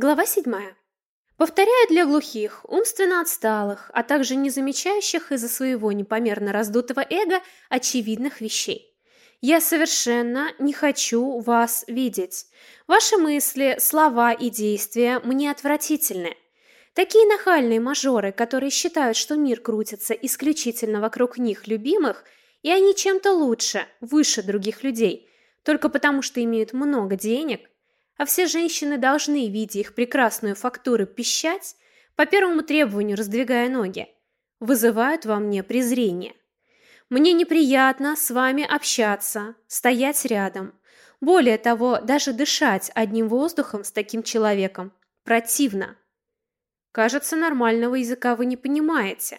Глава 7. Повторяю для глухих, умственно отсталых, а также не замечающих из-за своего непомерно раздутого эго очевидных вещей. Я совершенно не хочу вас видеть. Ваши мысли, слова и действия мне отвратительны. Такие нахальные мажоры, которые считают, что мир крутится исключительно вокруг них любимых, и они чем-то лучше, выше других людей, только потому что имеют много денег, а все женщины должны, видя их прекрасную фактуру, пищать, по первому требованию раздвигая ноги, вызывают во мне презрение. Мне неприятно с вами общаться, стоять рядом. Более того, даже дышать одним воздухом с таким человеком противно. Кажется, нормального языка вы не понимаете.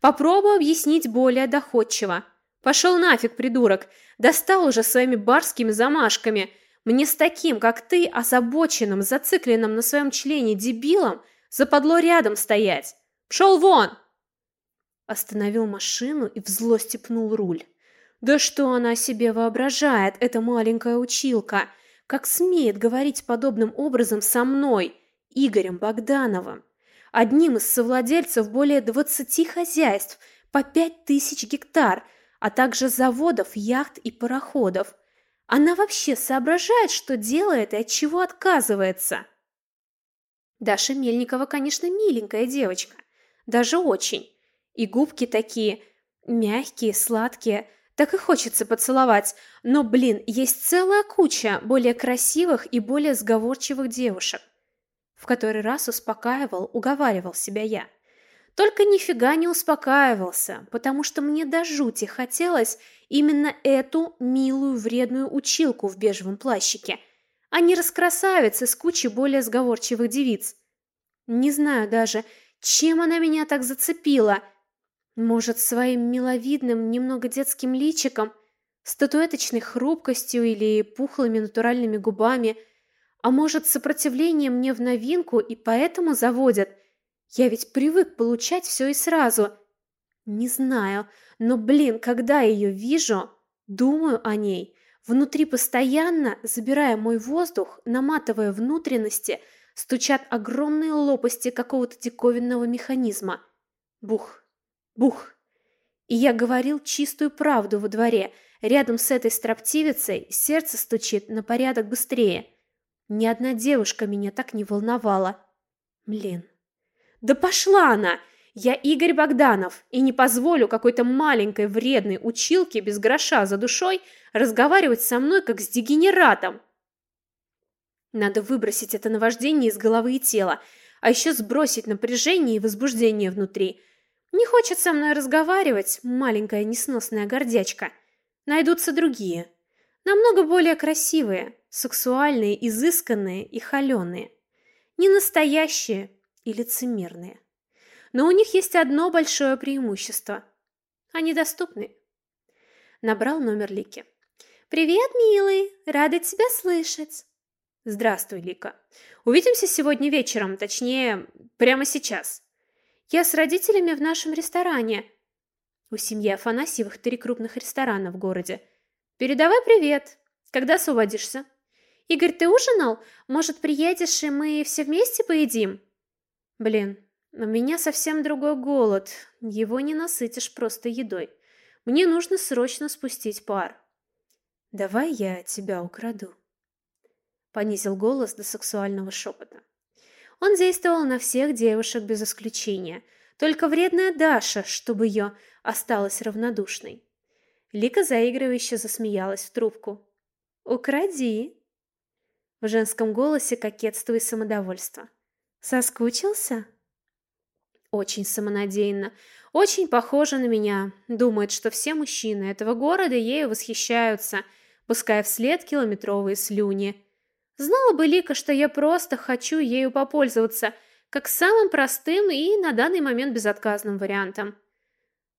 Попробую объяснить более доходчиво. Пошел нафиг, придурок. Достал уже своими барскими замашками – мне с таким, как ты, озабоченным, зацикленным на своем члене дебилом, западло рядом стоять. Пшел вон!» Остановил машину и в злости пнул руль. «Да что она о себе воображает, эта маленькая училка? Как смеет говорить подобным образом со мной, Игорем Богдановым? Одним из совладельцев более двадцати хозяйств, по пять тысяч гектар, а также заводов, яхт и пароходов. Она вообще соображает, что делает и от чего отказывается. Даша Мельникова, конечно, миленькая девочка, даже очень. И губки такие мягкие, сладкие, так и хочется поцеловать. Но, блин, есть целая куча более красивых и более сговорчивых девушек. В который раз успокаивал, уговаривал себя я. Только нифига не успокаивался, потому что мне до жути хотелось именно эту милую вредную училку в бежевом плащике, а не раскрасавицы с кучей более сговорчивых девиц. Не знаю даже, чем она меня так зацепила. Может, своим миловидным, немного детским личиком, статуэточной хрупкостью или пухлыми натуральными губами, а может, сопротивлением мне в новинку и поэтому заводят – я ведь привык получать все и сразу. Не знаю, но, блин, когда ее вижу, думаю о ней, внутри постоянно, забирая мой воздух, наматывая внутренности, стучат огромные лопасти какого-то диковинного механизма. Бух, бух. И я говорил чистую правду во дворе. Рядом с этой строптивицей сердце стучит на порядок быстрее. Ни одна девушка меня так не волновала. Блин. Да пошла она! Я Игорь Богданов и не позволю какой-то маленькой вредной училке без гроша за душой разговаривать со мной как с дегенератом. Надо выбросить это наваждение из головы и тела, а еще сбросить напряжение и возбуждение внутри. Не хочет со мной разговаривать, маленькая несносная гордячка. Найдутся другие, намного более красивые, сексуальные, изысканные и холеные. Не настоящие, и лицемерные. Но у них есть одно большое преимущество. Они доступны. Набрал номер Лики. «Привет, милый! Рада тебя слышать!» «Здравствуй, Лика. Увидимся сегодня вечером, точнее, прямо сейчас. Я с родителями в нашем ресторане. У семьи Афанасьевых три крупных ресторана в городе. Передавай привет. Когда освободишься?» «Игорь, ты ужинал? Может, приедешь, и мы все вместе поедим?» Блин, у меня совсем другой голод. Его не насытишь просто едой. Мне нужно срочно спустить пар. Давай я тебя украду. Понизил голос до сексуального шепота. Он действовал на всех девушек без исключения. Только вредная Даша, чтобы ее осталась равнодушной. Лика заигрывающе засмеялась в трубку. «Укради!» В женском голосе кокетство и самодовольство. Соскучился? Очень самонадеянно, очень похоже на меня. Думает, что все мужчины этого города ею восхищаются, пуская вслед километровые слюни. Знала бы Лика, что я просто хочу ею попользоваться, как самым простым и на данный момент безотказным вариантом.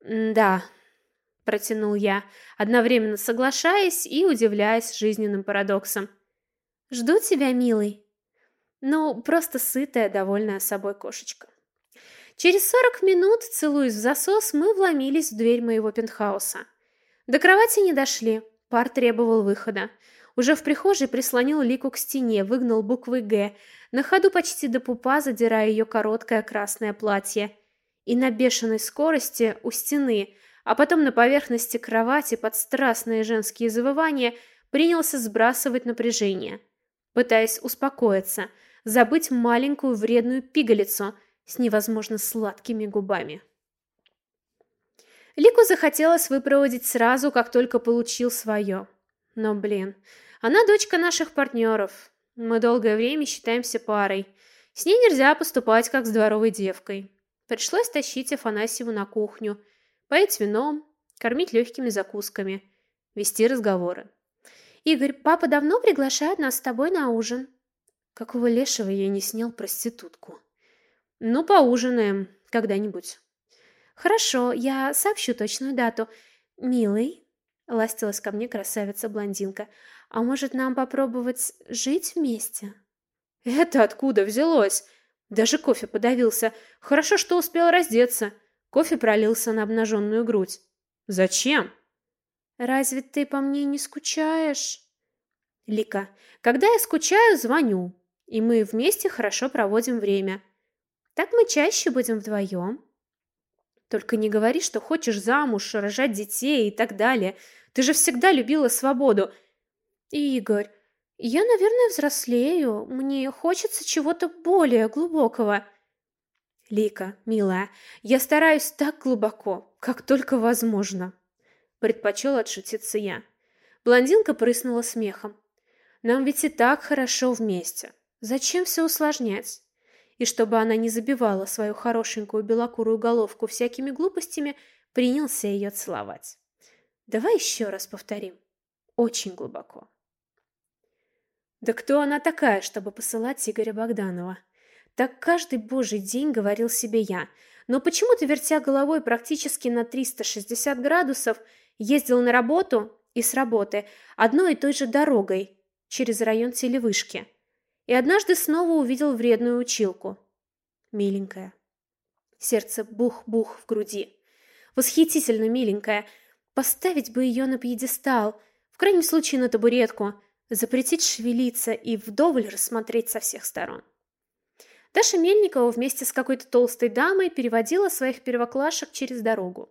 «Да», — протянул я, одновременно соглашаясь и удивляясь жизненным парадоксам. «Жду тебя, милый». Ну, просто сытая, довольная собой кошечка. Через сорок минут, целуясь в засос, мы вломились в дверь моего пентхауса. До кровати не дошли, пар требовал выхода. Уже в прихожей прислонил Лику к стене, выгнал буквы «Г», на ходу почти до пупа задирая ее короткое красное платье. И на бешеной скорости у стены, а потом на поверхности кровати под страстные женские завывания принялся сбрасывать напряжение, пытаясь успокоиться, забыть маленькую вредную пигалицу с невозможно сладкими губами. Лику захотелось выпроводить сразу, как только получил свое. Но, блин, она дочка наших партнеров. Мы долгое время считаемся парой. С ней нельзя поступать, как с дворовой девкой. Пришлось тащить Афанасьеву на кухню, поить вином, кормить легкими закусками, вести разговоры. «Игорь, папа давно приглашает нас с тобой на ужин». Какого лешего я не снял проститутку? «Ну, поужинаем когда-нибудь». «Хорошо, я сообщу точную дату. Милый, — ластилась ко мне красавица-блондинка. «А может, нам попробовать жить вместе?» «Это откуда взялось?» Даже кофе подавился. Хорошо, что успел раздеться. Кофе пролился на обнаженную грудь. «Зачем?» «Разве ты по мне не скучаешь?» «Лика, когда я скучаю, звоню, и мы вместе хорошо проводим время. Так мы чаще будем вдвоем». Только не говори, что хочешь замуж, рожать детей и так далее. Ты же всегда любила свободу. Игорь, я, наверное, взрослею. Мне хочется чего-то более глубокого. Лика, милая, я стараюсь так глубоко, как только возможно. Предпочел отшутиться я. Блондинка прыснула смехом. Нам ведь и так хорошо вместе. Зачем все усложнять? и чтобы она не забивала свою хорошенькую белокурую головку всякими глупостями, принялся ее целовать. Давай еще раз повторим. Очень глубоко. Да кто она такая, чтобы посылать Игоря Богданова? Так каждый божий день говорил себе я, но почему-то, вертя головой практически на 360 градусов, ездил на работу и с работы одной и той же дорогой через район телевышки и однажды снова увидел вредную училку. Миленькая. Сердце бух-бух в груди. Восхитительно миленькая. Поставить бы ее на пьедестал, в крайнем случае на табуретку, запретить шевелиться и вдоволь рассмотреть со всех сторон. Даша Мельникова вместе с какой-то толстой дамой переводила своих первоклашек через дорогу.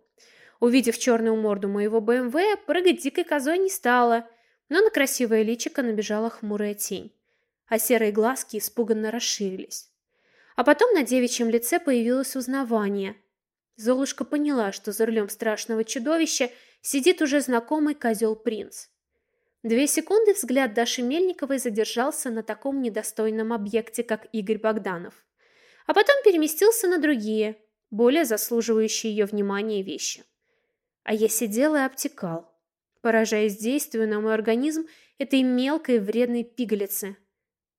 Увидев черную морду моего БМВ, прыгать дикой козой не стала, но на красивое личико набежала хмурая тень а серые глазки испуганно расширились. А потом на девичьем лице появилось узнавание. Золушка поняла, что за рулем страшного чудовища сидит уже знакомый козел-принц. Две секунды взгляд Даши Мельниковой задержался на таком недостойном объекте, как Игорь Богданов. А потом переместился на другие, более заслуживающие ее внимания вещи. А я сидел и обтекал, поражаясь действию на мой организм этой мелкой вредной пигалицы,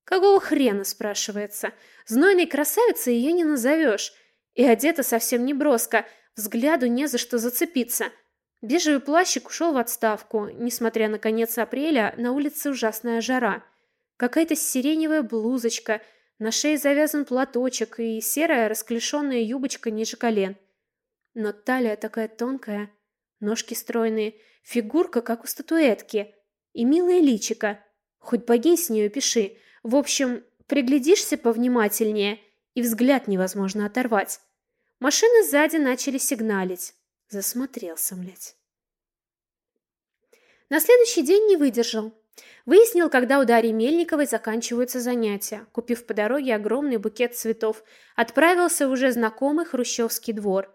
Какого хрена, спрашивается? Знойной красавицей ее не назовешь. И одета совсем не броско, взгляду не за что зацепиться. Бежевый плащик ушел в отставку. Несмотря на конец апреля, на улице ужасная жара. Какая-то сиреневая блузочка, на шее завязан платочек и серая расклешенная юбочка ниже колен. Но талия такая тонкая, ножки стройные, фигурка как у статуэтки и милое личико. Хоть богинь с нее пиши, в общем, приглядишься повнимательнее, и взгляд невозможно оторвать. Машины сзади начали сигналить. Засмотрелся, млять. На следующий день не выдержал. Выяснил, когда у Дарьи Мельниковой заканчиваются занятия. Купив по дороге огромный букет цветов, отправился в уже знакомый хрущевский двор.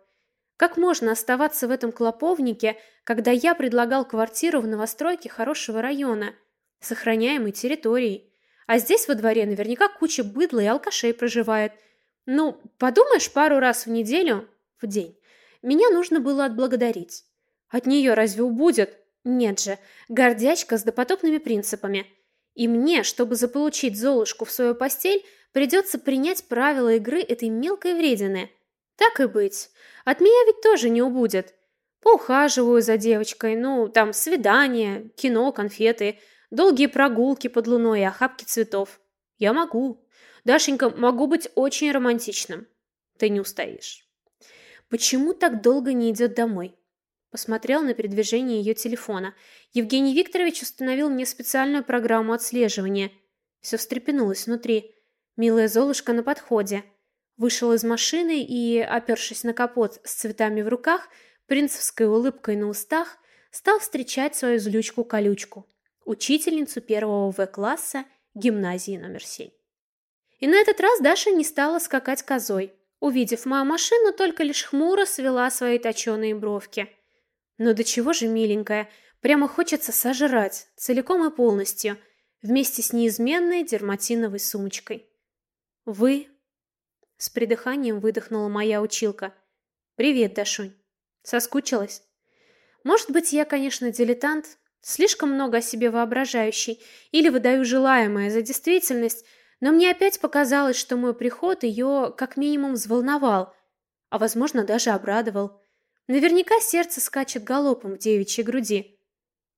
Как можно оставаться в этом клоповнике, когда я предлагал квартиру в новостройке хорошего района, сохраняемой территорией? А здесь во дворе наверняка куча быдла и алкашей проживает. Ну, подумаешь, пару раз в неделю, в день, меня нужно было отблагодарить. От нее разве убудет? Нет же, гордячка с допотопными принципами. И мне, чтобы заполучить Золушку в свою постель, придется принять правила игры этой мелкой вредины. Так и быть. От меня ведь тоже не убудет. Поухаживаю за девочкой, ну, там, свидание, кино, конфеты – Долгие прогулки под луной и охапки цветов. Я могу. Дашенька, могу быть очень романтичным. Ты не устоишь. Почему так долго не идет домой? Посмотрел на передвижение ее телефона. Евгений Викторович установил мне специальную программу отслеживания. Все встрепенулось внутри. Милая Золушка на подходе. Вышел из машины и, опершись на капот с цветами в руках, принцевской улыбкой на устах, стал встречать свою злючку-колючку, учительницу первого В-класса гимназии номер семь. И на этот раз Даша не стала скакать козой. Увидев мою машину, только лишь хмуро свела свои точеные бровки. Но до чего же миленькая, прямо хочется сожрать, целиком и полностью, вместе с неизменной дерматиновой сумочкой. «Вы?» С придыханием выдохнула моя училка. «Привет, Дашунь. Соскучилась?» Может быть, я, конечно, дилетант, слишком много о себе воображающий, или выдаю желаемое за действительность, но мне опять показалось, что мой приход ее как минимум взволновал, а, возможно, даже обрадовал. Наверняка сердце скачет галопом в девичьей груди.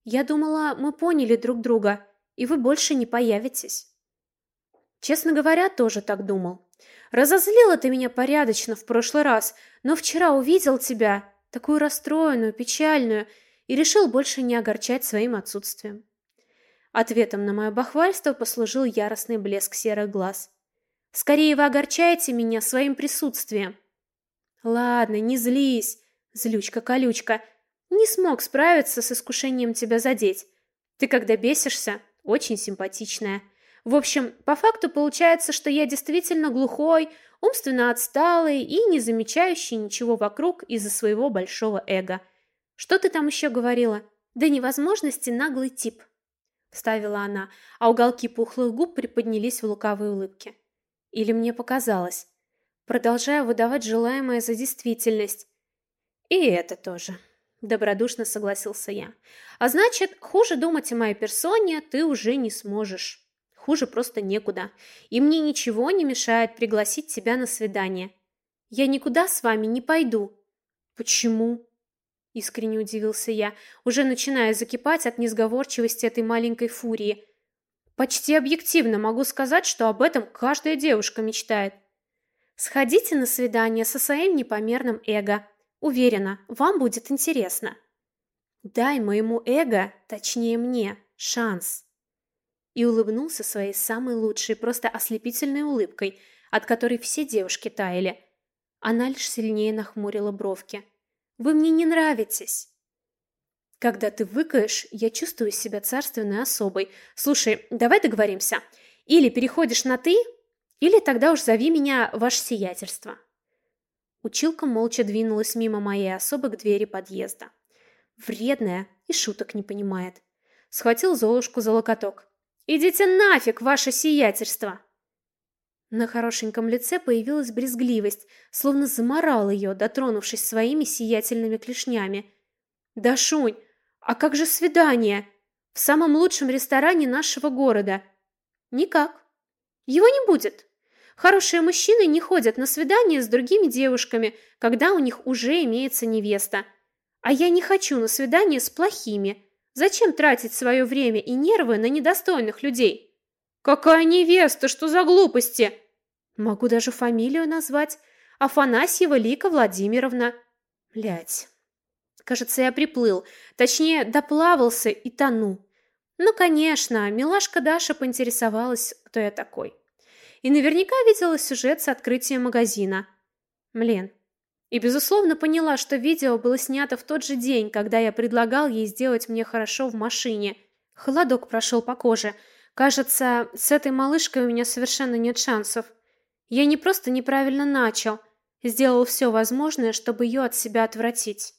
Я думала, мы поняли друг друга, и вы больше не появитесь. Честно говоря, тоже так думал. Разозлила ты меня порядочно в прошлый раз, но вчера увидел тебя такую расстроенную, печальную, и решил больше не огорчать своим отсутствием. Ответом на мое бахвальство послужил яростный блеск серых глаз. «Скорее вы огорчаете меня своим присутствием!» «Ладно, не злись, злючка-колючка. Не смог справиться с искушением тебя задеть. Ты, когда бесишься, очень симпатичная. В общем, по факту получается, что я действительно глухой, умственно отсталый и не замечающий ничего вокруг из-за своего большого эго. Что ты там еще говорила? Да невозможности наглый тип, вставила она, а уголки пухлых губ приподнялись в лукавой улыбке. Или мне показалось, продолжая выдавать желаемое за действительность. И это тоже. Добродушно согласился я. А значит, хуже думать о моей персоне ты уже не сможешь. Хуже просто некуда. И мне ничего не мешает пригласить тебя на свидание. Я никуда с вами не пойду. Почему? Искренне удивился я, уже начиная закипать от несговорчивости этой маленькой фурии. Почти объективно могу сказать, что об этом каждая девушка мечтает. Сходите на свидание со своим непомерным эго. Уверена, вам будет интересно. Дай моему эго, точнее мне, шанс и улыбнулся своей самой лучшей, просто ослепительной улыбкой, от которой все девушки таяли. Она лишь сильнее нахмурила бровки. «Вы мне не нравитесь!» «Когда ты выкаешь, я чувствую себя царственной особой. Слушай, давай договоримся. Или переходишь на «ты», или тогда уж зови меня ваше сиятельство». Училка молча двинулась мимо моей особы к двери подъезда. Вредная и шуток не понимает. Схватил Золушку за локоток. Идите нафиг, ваше сиятельство. На хорошеньком лице появилась брезгливость, словно заморал ее, дотронувшись своими сиятельными клешнями. Да шунь, а как же свидание в самом лучшем ресторане нашего города? Никак. Его не будет. Хорошие мужчины не ходят на свидания с другими девушками, когда у них уже имеется невеста. А я не хочу на свидание с плохими. Зачем тратить свое время и нервы на недостойных людей? Какая невеста, что за глупости? Могу даже фамилию назвать. Афанасьева Лика Владимировна. Блять. Кажется, я приплыл. Точнее, доплавался и тону. Ну, конечно, милашка Даша поинтересовалась, кто я такой. И наверняка видела сюжет с открытием магазина. Млен, и, безусловно, поняла, что видео было снято в тот же день, когда я предлагал ей сделать мне хорошо в машине. Холодок прошел по коже. Кажется, с этой малышкой у меня совершенно нет шансов. Я не просто неправильно начал, сделал все возможное, чтобы ее от себя отвратить.